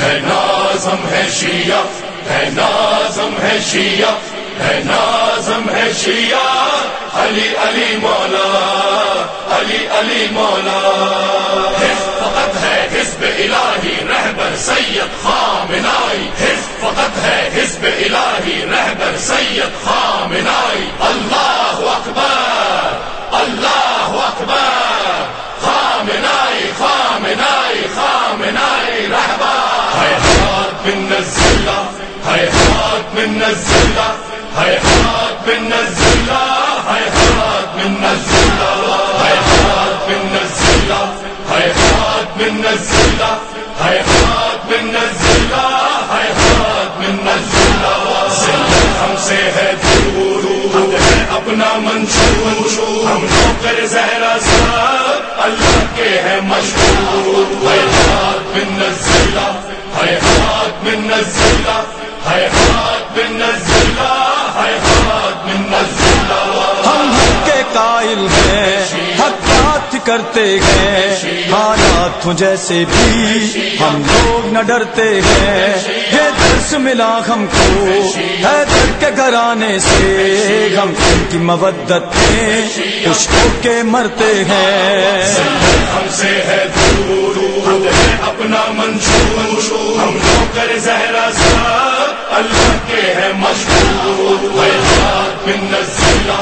ہے نازم ہے شیعہ، ہے نازم ہے شیعہ، ہے نازم ہے شیعہ۔ علی علی مولا، علی علی مولا۔ فقط ہے حزب الہی، رہبر سید خام حزب فقط ہے حزب الہی۔ نزلہ ہے ہاتھ نزلہ ہے ہاتھ نزلہ ہے ہاتھ نزلہ ہے ہاتھ نزلہ ہے ہاتھ نزلہ ہے ہاتھ نزلہ ہے ہاتھ نزلہ۔ ہم سے ہے دور ہے اپنا منشور ہم نوکر زہرا صاحب اللہ کے ہے مشہور۔ ہے ہاتھ بن نزلہ ہے ہاتھ بن نزلہ۔ ہم حق کے قائل ہیں حق بات کرتے ہیں۔ حالات جیسے بھی ہم لوگ نہ ڈرتے ہیں۔ یہ درس ملا ہم کو ہے در کے گھرانے سے۔ ہم ان کی مودت میں خوش ہو کے مرتے ہیں۔ ہم سے ہے دور اپنا منشور ہم نوکر زہرا صاحب اللہ کے ہے مشہور حیات بن نزلہ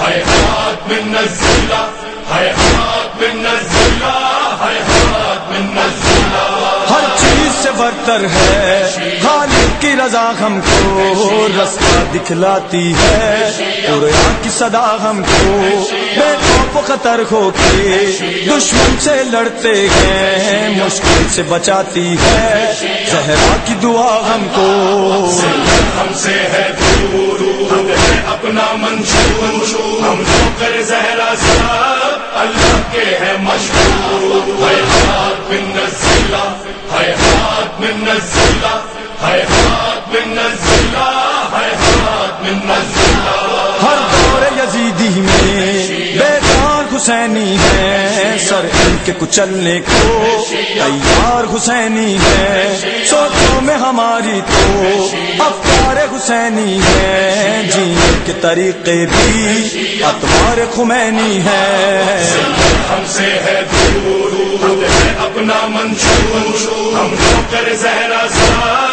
حیات بن نزلہ حیات بن نزلہ حیات بن نزلہ ہر چیز سے برتر ہے۔ خالق کی رضا ہم کو رستہ دکھلاتی ہے۔ قرآن کی صدا ہم کو بے خوف خطر ہو کے دشمن سے لڑتے ہیں، مشکل سے بچاتی ہے۔ زہرا کی دعا ہم کو ہم سے ہے دور، ہم ہے اپنا منشور۔ ہم نوکر زہرا صاحب، اللہ کے ہے مشہور۔ ہر دور یزیدی میں بیدار حسینی ہے سر ان کے کچلنے کو تیار حسینی ہے سوچوں میں ہماری تو افکار حسینی ہے جینے کے طریقے بھی اتوار خمینی ہے۔ ہم سے ہے دور۔ مقصود ہے اپنا منصور ہم کر زہرا سار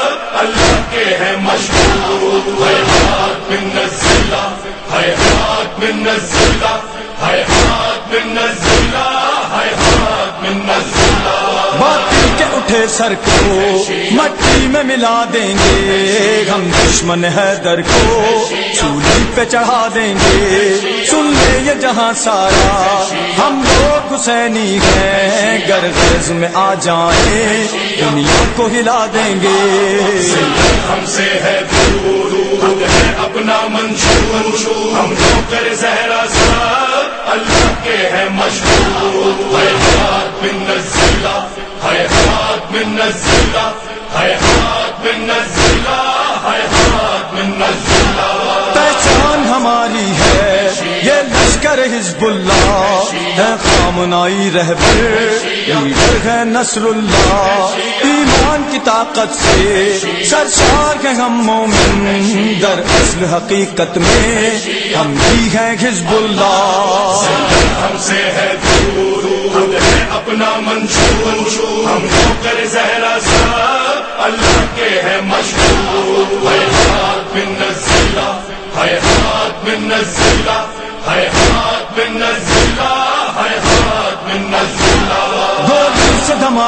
سر کو مٹی میں ملا دیں گے۔ ہم دشمن ہے در کو چولی پہ چڑھا دیں گے۔ سن لے یہ جہاں سارا۔ ہم لوگ حسینی ہیں۔ گر میں آ جائیں۔ دنیا کو ہلا دیں گے۔ ہم سے ہے اپنا منشور۔ ہم زہرا اللہ کے ہے مشہور بن نزلہ۔ نزلہ ہے ہاتھ نزلہ ہے ہاتھ نزلہ۔ پہچان ہماری ہے، یہ لشکر حزب اللہ ہے خامنائی رہبر، لیڈر ہے نصر اللہ ایمان کی طاقت سے سرشار ہے ہم مومن۔ در اصل حقیقت میں ہم بھی ہیں حزب اللہ منشور ہم نوکر زہرا صاحب اللہ کے ہے مشہور ہے بن نزلہ ہے بن نزلہ ہے بن نزلہ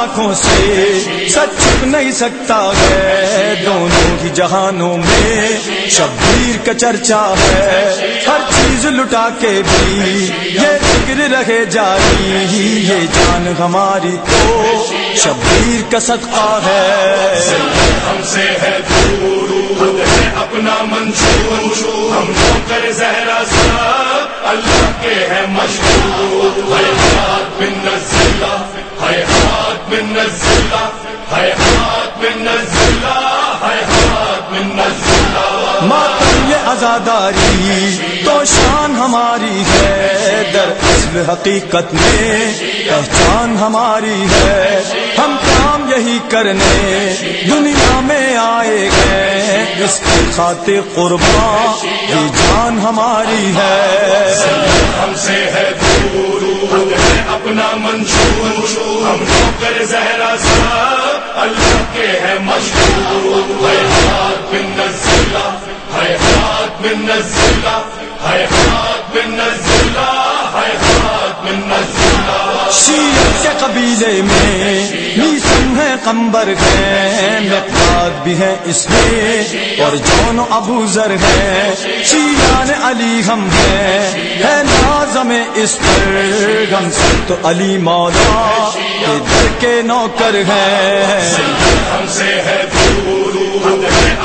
سے دھماکوں سے سچ چھپ نہیں سکتا ہے۔ دونوں ہی جہانوں میں شبیر کا چرچا ہے۔ ہر چیز لٹا کے بھی یہ فکر رہے جاری۔ یہ جان ہماری تو شبیر کا صدقہ ہے۔ ہم سے ہے دور اپنا منشور ہم نوکر زہرا صاحب اللہ کے ہے مشہور بن نزلہ ہے ہاتھ بن نزلہ ہے ہاتھ بن نزلہ ہے ہاتھ بن نزلہ۔ ماتم یہ ازاداری تو شان ہماری ہے، در اصل حقیقت میں پہچان ہماری ہے۔ ہم کام یہی کرنے دنیا میں آئے گئے۔ اس کی خاطر قربان یہ جان ہماری ہے۔ ہم سے ہے دور ہے اپنا منشور ہم کر زہرا سا اللہ کے ہے مشہور ہے ہاتھ بن نزلہ ہے ہاتھ بن نزلہ ہے ہاتھ بن نزلہ ہے ہاتھ بن نزلہ۔ کے قبیلے میں نیسم ہے کمبر ہے، مقداد بھی ہے اس میں، اور جون ابو ذر ہے۔ شیعان علی ہم ہے ہے نازم اس پر۔ ہم سب تو علی مولا کے در کے نوکر ہے۔ ہم سے ہے دور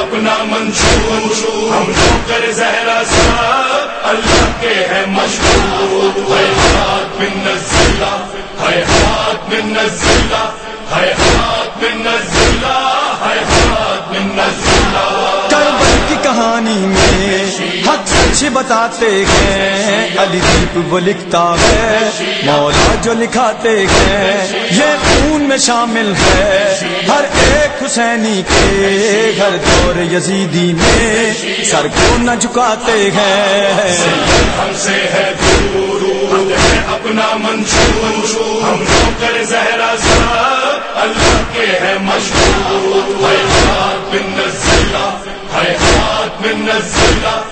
اپنا منشور ہم کر زہرا سا اللہ کے ہے مشہور۔ ہے ہاتھ بن نزلہ ہے ہاتھ بن نزلہ۔ کی کہانی میں حق سچ بتاتے ہیں۔ علی دیپ وہ لکھتا ہے مولا جو لکھاتے ہیں۔ یہ خون میں شامل ہے ہر ایک حسینی کے گھر دور یزیدی میں سر کو نہ جھکاتے ہیں۔ ہم سے ہے اپنا منصور، ہم کر زہرا سا اللہ کے ہے مشہور ہے ہاتھ بن نزلہ ہے ہاتھ بن نزلہ۔